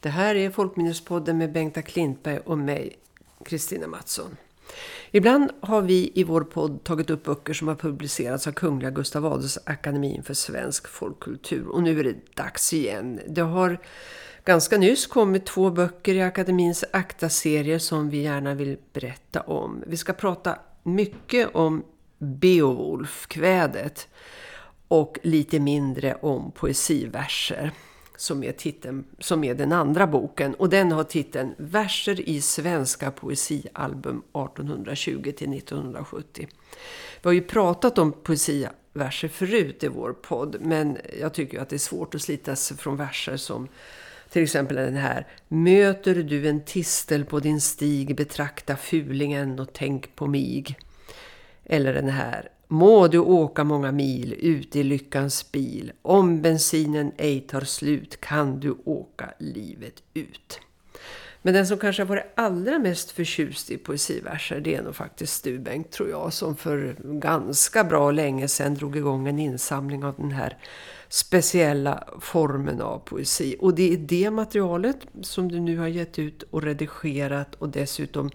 Det här är Folkminnespodden med Bengta Klintberg och mig, Kristina Mattsson. Ibland har vi i vår podd tagit upp böcker som har publicerats av Kungliga Gustav Adolfs akademin för svensk folkkultur. Och nu är det dags igen. Det har ganska nyss kommit två böcker i akademins akta-serier som vi gärna vill berätta om. Vi ska prata mycket om Beowulf-kvädet och lite mindre om poesiverser som är, titeln, som är den andra boken. Och den har titeln Verser i svenska poesialbum 1820 till 1970. Vi har ju pratat om poesiverser förut i vår podd. Men jag tycker att det är svårt att slita sig från verser som till exempel den här. Möter du en tistel på din stig, betrakta fulingen och tänk på mig. Eller den här. Må du åka många mil ut i lyckans bil. Om bensinen ej tar slut kan du åka livet ut. Men den som kanske har varit allra mest förtjust i poesiverser det är nog faktiskt Stubengt tror jag. Som för ganska bra länge sedan drog igång en insamling av den här speciella formen av poesi. Och det är det materialet som du nu har gett ut och redigerat och dessutom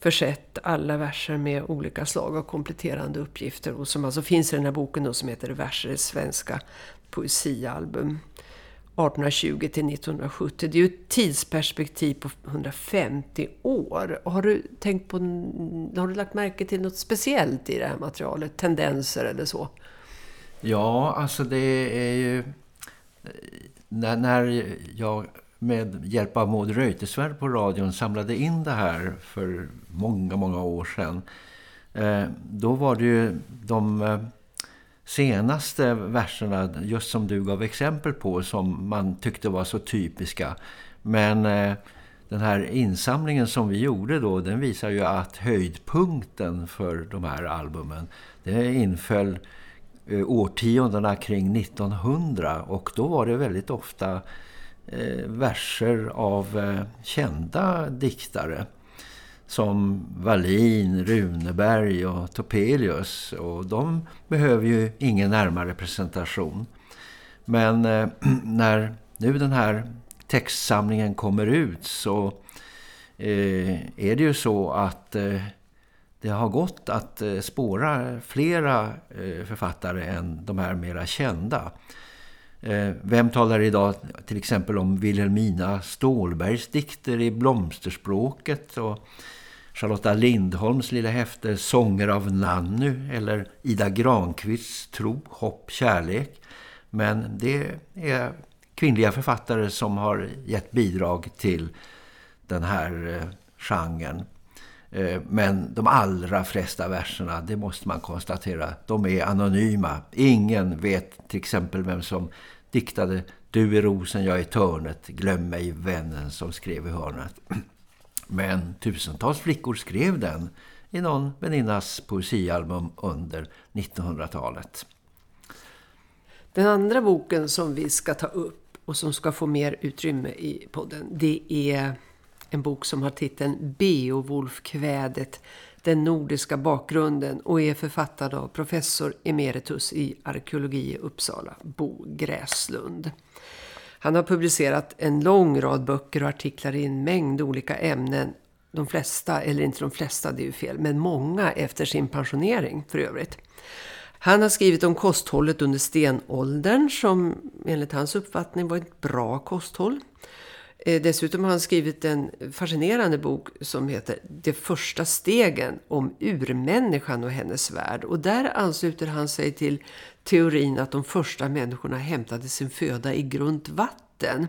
försett alla verser med olika slag av kompletterande uppgifter och som alltså finns i den här boken då, som heter Verser i svenska poesialbum 1820 till 1970. Det är ju ett tidsperspektiv på 150 år. Har du tänkt på, har du lagt märke till något speciellt i det här materialet? Tendenser eller så? Ja, alltså det är ju... Eh, när, när jag med hjälp av Maud Reuterswärd på radion samlade in det här för många, många år sedan. Eh, då var det ju de eh, senaste verserna, just som du gav exempel på, som man tyckte var så typiska. Men eh, den här insamlingen som vi gjorde då, den visar ju att höjdpunkten för de här albumen, det inföll eh, årtiondena kring 1900 och då var det väldigt ofta Eh, verser av eh, kända diktare som Wallin, Runeberg och Topelius och de behöver ju ingen närmare presentation. Men eh, när nu den här textsamlingen kommer ut så eh, är det ju så att eh, det har gått att eh, spåra flera eh, författare än de här mera kända. Eh, vem talar idag till exempel om Wilhelmina Stålbergs dikter i blomsterspråket och Charlotta Lindholms lilla häfte Sånger av Nannu eller Ida Granqvists Tro, hopp, kärlek. Men det är kvinnliga författare som har gett bidrag till den här eh, genren. Eh, men de allra flesta verserna, det måste man konstatera, de är anonyma. Ingen vet till exempel vem som diktade Du är rosen, jag är törnet, glöm mig vännen som skrev i hörnet. Men tusentals flickor skrev den i någon väninnas poesialbum under 1900-talet. Den andra boken som vi ska ta upp och som ska få mer utrymme i podden, det är en bok som har titeln Beowulfkvädet, den nordiska bakgrunden och är författad av professor emeritus i arkeologi i Uppsala, Bo Gräslund. Han har publicerat en lång rad böcker och artiklar i en mängd olika ämnen. De flesta, eller inte de flesta, det är ju fel, men många efter sin pensionering för övrigt. Han har skrivit om kosthållet under stenåldern som enligt hans uppfattning var ett bra kosthåll. Eh, dessutom har han skrivit en fascinerande bok som heter De första stegen om urmänniskan och hennes värld. Och där ansluter han sig till teorin att de första människorna hämtade sin föda i grunt vatten.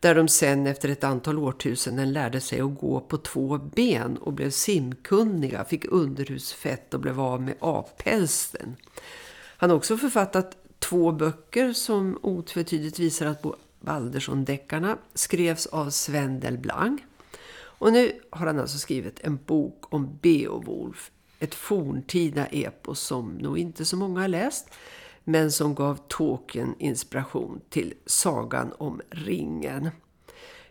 Där de sen efter ett antal årtusenden lärde sig att gå på två ben och blev simkunniga, fick underhusfett och blev av med apälsten. Han har också författat två böcker som otvetydigt visar att Baldersson-deckarna skrevs av Sven Delblanc. Och nu har han alltså skrivit en bok om Beowulf, ett forntida epos som nog inte så många har läst, men som gav Tolkien inspiration till sagan om ringen.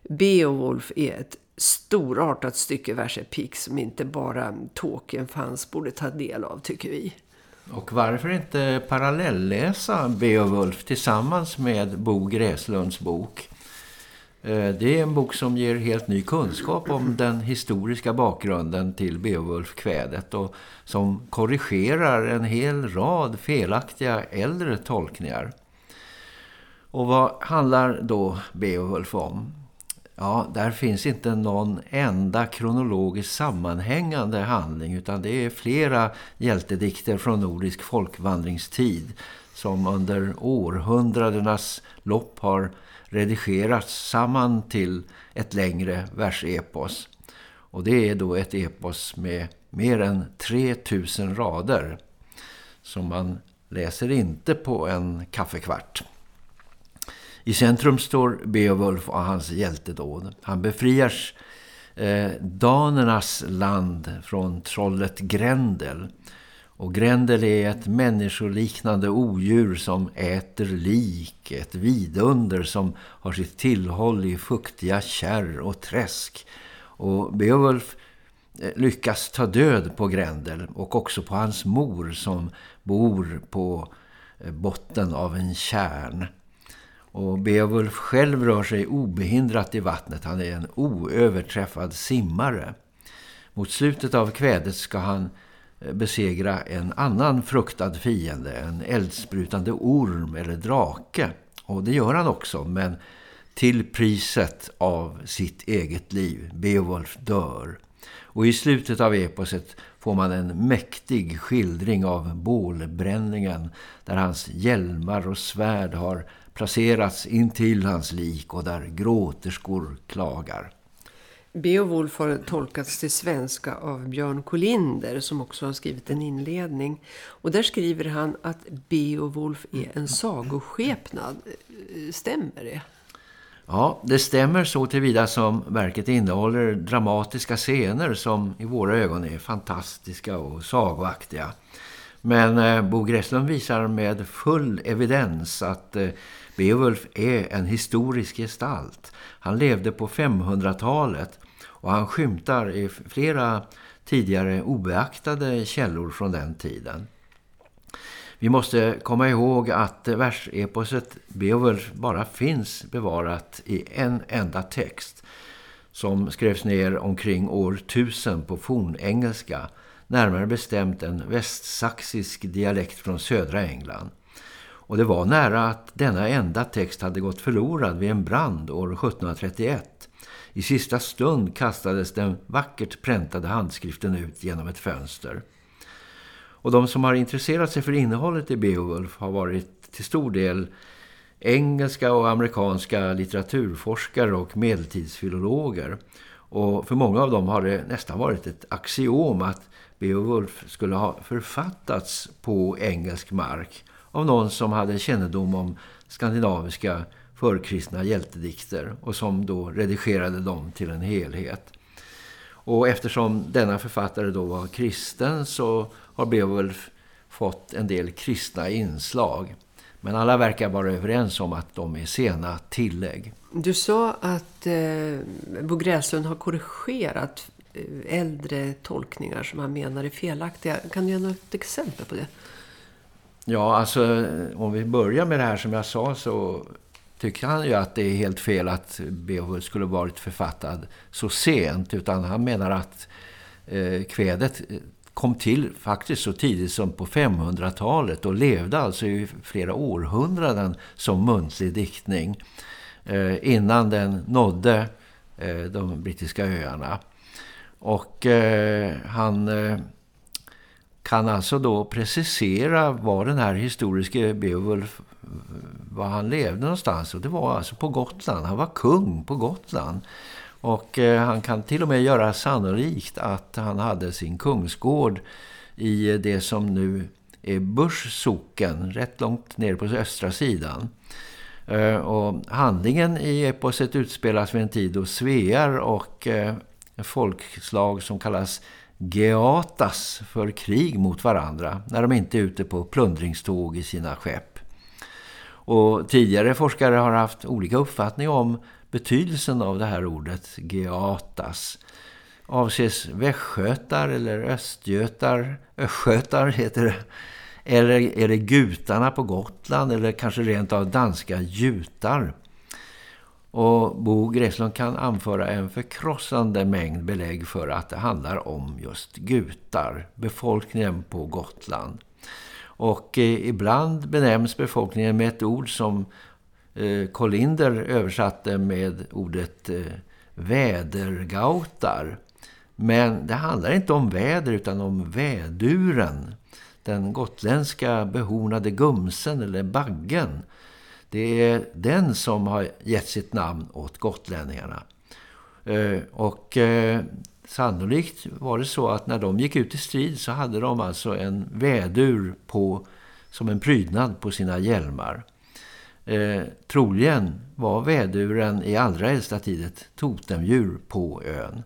Beowulf är ett storartat stycke versepik som inte bara Tolkien fanns borde ta del av tycker vi. Och varför inte parallellläsa Beowulf tillsammans med Bo Gräslunds bok? Eh, det är en bok som ger helt ny kunskap om den historiska bakgrunden till Beowulf-kvädet och som korrigerar en hel rad felaktiga äldre tolkningar. Och vad handlar då Beowulf om? Ja, där finns inte någon enda kronologiskt sammanhängande handling utan det är flera hjältedikter från nordisk folkvandringstid som under århundradenas lopp har redigerats samman till ett längre versepos. Och det är då ett epos med mer än 3000 rader som man läser inte på en kaffekvart. I centrum står Beowulf och hans hjältedåd. Han befriar eh, danernas land från trollet Grendel. Och Grendel är ett människoliknande odjur som äter lik, ett vidunder som har sitt tillhåll i fuktiga kärr och träsk. Och Beowulf eh, lyckas ta död på Grendel och också på hans mor som bor på eh, botten av en kärn. Och Beowulf själv rör sig obehindrat i vattnet. Han är en oöverträffad simmare. Mot slutet av kvädet ska han eh, besegra en annan fruktad fiende, en eldsprutande orm eller drake. Och det gör han också, men till priset av sitt eget liv. Beowulf dör. Och i slutet av eposet får man en mäktig skildring av bålbränningen där hans hjälmar och svärd har placerats in till hans lik och där gråterskor klagar. Beowulf har tolkats till svenska av Björn Kolinder som också har skrivit en inledning. Och där skriver han att Beowulf är en sagoskepnad. Stämmer det? Ja, det stämmer så tillvida som verket innehåller dramatiska scener som i våra ögon är fantastiska och sagoaktiga. Men eh, Bo Gresslund visar med full evidens att eh, Beowulf är en historisk gestalt. Han levde på 500-talet och han skymtar i flera tidigare obeaktade källor från den tiden. Vi måste komma ihåg att verseposet Beowulf bara finns bevarat i en enda text som skrevs ner omkring år 1000 på fornengelska, närmare bestämt en västsaxisk dialekt från södra England. Och det var nära att denna enda text hade gått förlorad vid en brand år 1731. I sista stund kastades den vackert präntade handskriften ut genom ett fönster. Och de som har intresserat sig för innehållet i Beowulf har varit till stor del engelska och amerikanska litteraturforskare och medeltidsfilologer. Och för många av dem har det nästan varit ett axiom att Beowulf skulle ha författats på engelsk mark av någon som hade kännedom om skandinaviska förkristna hjältedikter och som då redigerade dem till en helhet. Och eftersom denna författare då var kristen så har Beowulf fått en del kristna inslag. Men alla verkar vara överens om att de är sena tillägg. Du sa att eh, Bo Gräslund har korrigerat eh, äldre tolkningar som han menar är felaktiga. Kan du ge något exempel på det? Ja, alltså om vi börjar med det här som jag sa så tycker han ju att det är helt fel att Beowulf skulle varit författad så sent. Utan han menar att eh, kvädet kom till faktiskt så tidigt som på 500-talet och levde alltså i flera århundraden som muntlig diktning eh, innan den nådde eh, de brittiska öarna. Och eh, han eh, kan alltså då precisera var den här historiske Beowulf var han levde någonstans. Och det var alltså på Gotland. Han var kung på Gotland. Och eh, han kan till och med göra sannolikt att han hade sin kungsgård i eh, det som nu är Burssoken, rätt långt ner på östra sidan. Eh, och handlingen i eposet utspelas vid en tid då svear och eh, folkslag som kallas geatas för krig mot varandra när de inte är ute på plundringståg i sina skepp. Och tidigare forskare har haft olika uppfattning om betydelsen av det här ordet geatas. Avses västgötar eller östgötar, östgötar heter det. Eller är det gutarna på Gotland eller kanske rent av danska jutar? Och Bo Gräslund kan anföra en förkrossande mängd belägg för att det handlar om just gutar, befolkningen på Gotland. Och eh, ibland benämns befolkningen med ett ord som eh, Collinder översatte med ordet eh, vädergautar. Men det handlar inte om väder utan om väduren. Den gotländska behornade gumsen eller baggen. Det är den som har gett sitt namn åt gotlänningarna. Eh, och eh, sannolikt var det så att när de gick ut i strid så hade de alltså en vädur på, som en prydnad på sina hjälmar. Eh, troligen var väduren i allra äldsta tid ett totemdjur på ön.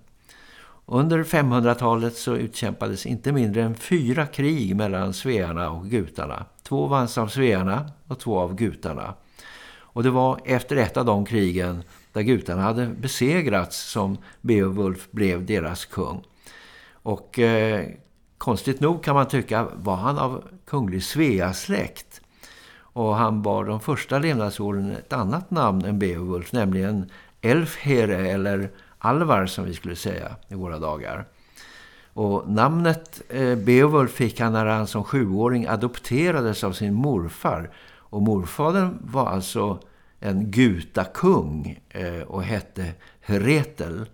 Under 500-talet så utkämpades inte mindre än fyra krig mellan svearna och gutarna. Två vanns av svearna och två av gutarna. Och det var efter ett av de krigen där gutarna hade besegrats som Beowulf blev deras kung. Och eh, konstigt nog kan man tycka var han av kunglig Svea-släkt. Och han bar de första levnadsåren ett annat namn än Beowulf, nämligen Elfhere eller Alvar som vi skulle säga i våra dagar. Och namnet eh, Beowulf fick han när han som sjuåring adopterades av sin morfar. Och morfadern var alltså en gutakung eh, och hette Heretel.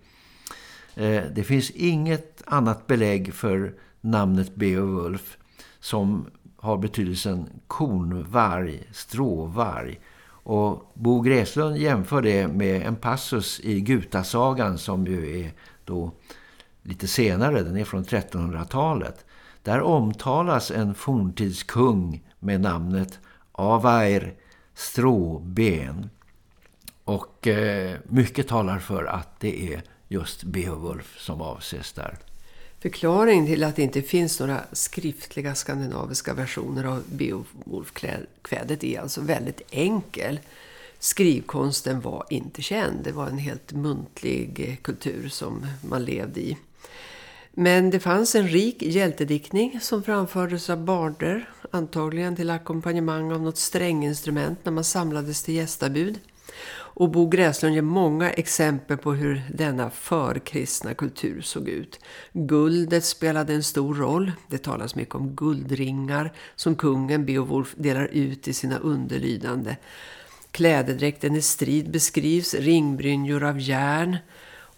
Eh, det finns inget annat belägg för namnet Beowulf som har betydelsen kornvarg, stråvarg. Och Bo Gräslund jämför det med en passus i Gutasagan som ju är då lite senare, den är från 1300-talet. Där omtalas en forntidskung med namnet Avair Stråben. Och eh, mycket talar för att det är just Beowulf som avses där. Förklaringen till att det inte finns några skriftliga skandinaviska versioner av Beowulf-kvädet är alltså väldigt enkel. Skrivkonsten var inte känd. Det var en helt muntlig eh, kultur som man levde i. Men det fanns en rik hjältediktning som framfördes av barder, antagligen till ackompanjemang av något stränginstrument när man samlades till gästabud. Och Bo Gräslund ger många exempel på hur denna förkristna kultur såg ut. Guldet spelade en stor roll. Det talas mycket om guldringar som kungen Beowulf delar ut i sina underlydande. Klädedräkten i strid beskrivs, ringbrynjor av järn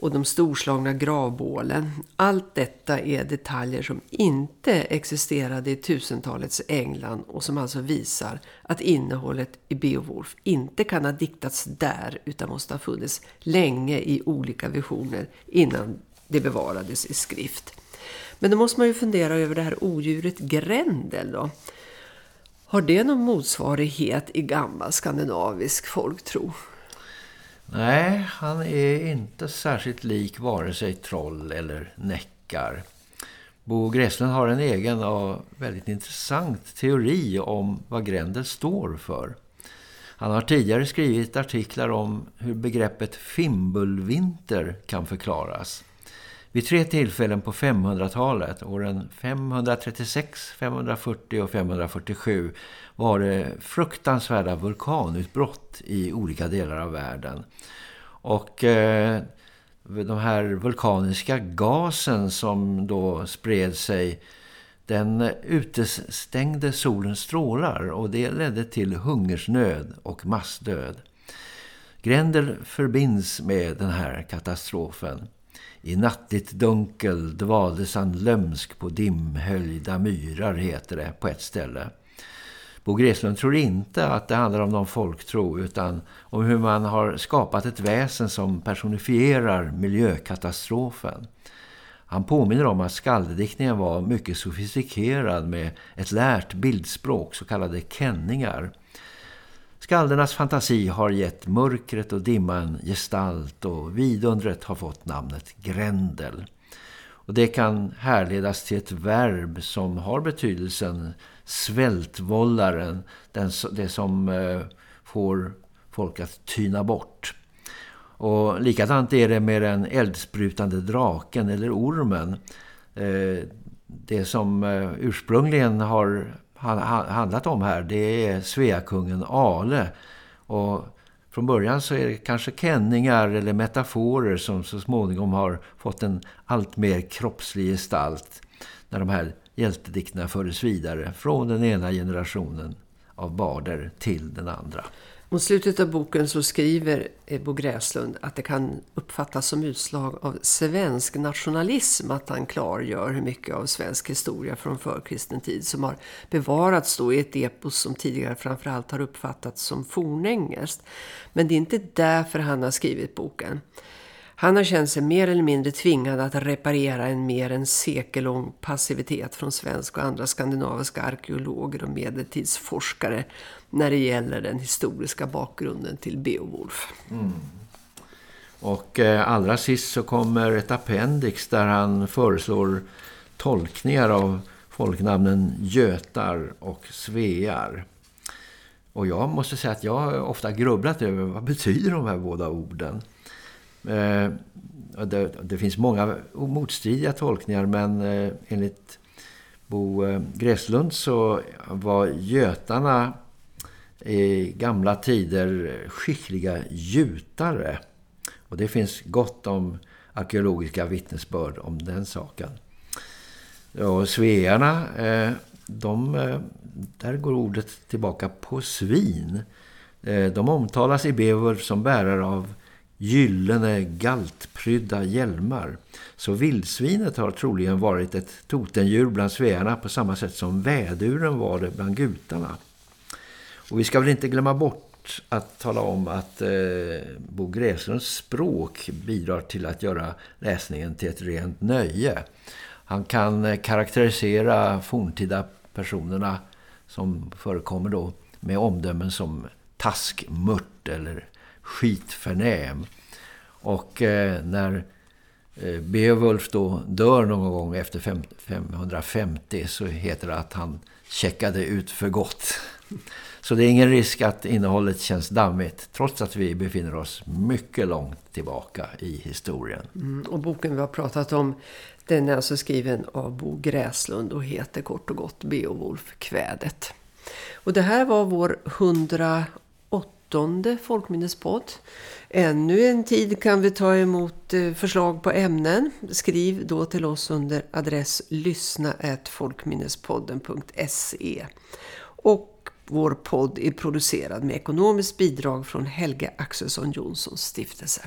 och de storslagna gravbålen. Allt detta är detaljer som inte existerade i tusentalets England och som alltså visar att innehållet i Beowulf inte kan ha diktats där utan måste ha funnits länge i olika visioner innan det bevarades i skrift. Men då måste man ju fundera över det här odjuret Grendel då. Har det någon motsvarighet i gammal skandinavisk folktro? Nej, han är inte särskilt lik vare sig troll eller näckar. Bo Gräslund har en egen och väldigt intressant teori om vad Grendel står för. Han har tidigare skrivit artiklar om hur begreppet fimbulvinter kan förklaras. Vid tre tillfällen på 500-talet, åren 536, 540 och 547, var det fruktansvärda vulkanutbrott i olika delar av världen. Och eh, de här vulkaniska gasen som då spred sig den utestängde solens strålar och det ledde till hungersnöd och massdöd. Grendel förbinds med den här katastrofen. I nattligt dunkel dvaldes han lömsk på dimhöljda myrar heter det på ett ställe. Bo Gräslund tror inte att det handlar om någon folktro utan om hur man har skapat ett väsen som personifierar miljökatastrofen. Han påminner om att skaldediktningen var mycket sofistikerad med ett lärt bildspråk, så kallade kenningar. Skaldernas fantasi har gett mörkret och dimman gestalt och vidundret har fått namnet grändel. Och det kan härledas till ett verb som har betydelsen svältvållaren, den, det som eh, får folk att tyna bort. Och likadant är det med den eldsprutande draken eller ormen. Eh, det som eh, ursprungligen har handlat om här det är Sveakungen Ale. Och Från början så är det kanske känningar eller metaforer som så småningom har fått en allt mer kroppslig gestalt när de här hjältedikterna fördes vidare från den ena generationen av barder till den andra. Mot slutet av boken så skriver eh, Bo Gräslund att det kan uppfattas som utslag av svensk nationalism att han klargör hur mycket av svensk historia från förkristen tid som har bevarats då i ett epos som tidigare framförallt har uppfattats som fornengelskt. Men det är inte därför han har skrivit boken. Han har känt sig mer eller mindre tvingad att reparera en mer än sekellång passivitet från svensk och andra skandinaviska arkeologer och medeltidsforskare när det gäller den historiska bakgrunden till Beowulf. Mm. Och eh, allra sist så kommer ett appendix där han föreslår tolkningar av folknamnen Götar och Svear. Och jag måste säga att jag har ofta grubblat över vad betyder de här båda orden. Eh, det, det, finns många motstridiga tolkningar men eh, enligt Bo Gräslund så var götarna i gamla tider skickliga gjutare. Och det finns gott om arkeologiska vittnesbörd om den saken. Och svearna, eh, de, eh, där går ordet tillbaka på svin. Eh, de omtalas i Beowulf som bärare av gyllene galtprydda hjälmar. Så vildsvinet har troligen varit ett totendjur bland svearna på samma sätt som väduren var det bland gutarna. Och vi ska väl inte glömma bort att tala om att eh, Bo Gräslunds språk bidrar till att göra läsningen till ett rent nöje. Han kan eh, karaktärisera forntida personerna som förekommer då med omdömen som taskmört eller skitförnäm. Och eh, när eh, Beowulf då dör någon gång efter 550 så heter det att han checkade ut för gott. Så det är ingen risk att innehållet känns dammigt trots att vi befinner oss mycket långt tillbaka i historien. Mm, och boken vi har pratat om den är alltså skriven av Bo Gräslund och heter kort och gott Beowulf kvädet. Och det här var vår 108 folkminnespodd. Ännu en tid kan vi ta emot eh, förslag på ämnen. Skriv då till oss under adress lyssna.folkminnespodden.se Och vår podd är producerad med ekonomiskt bidrag från Helge Axelsson Jonssons stiftelse.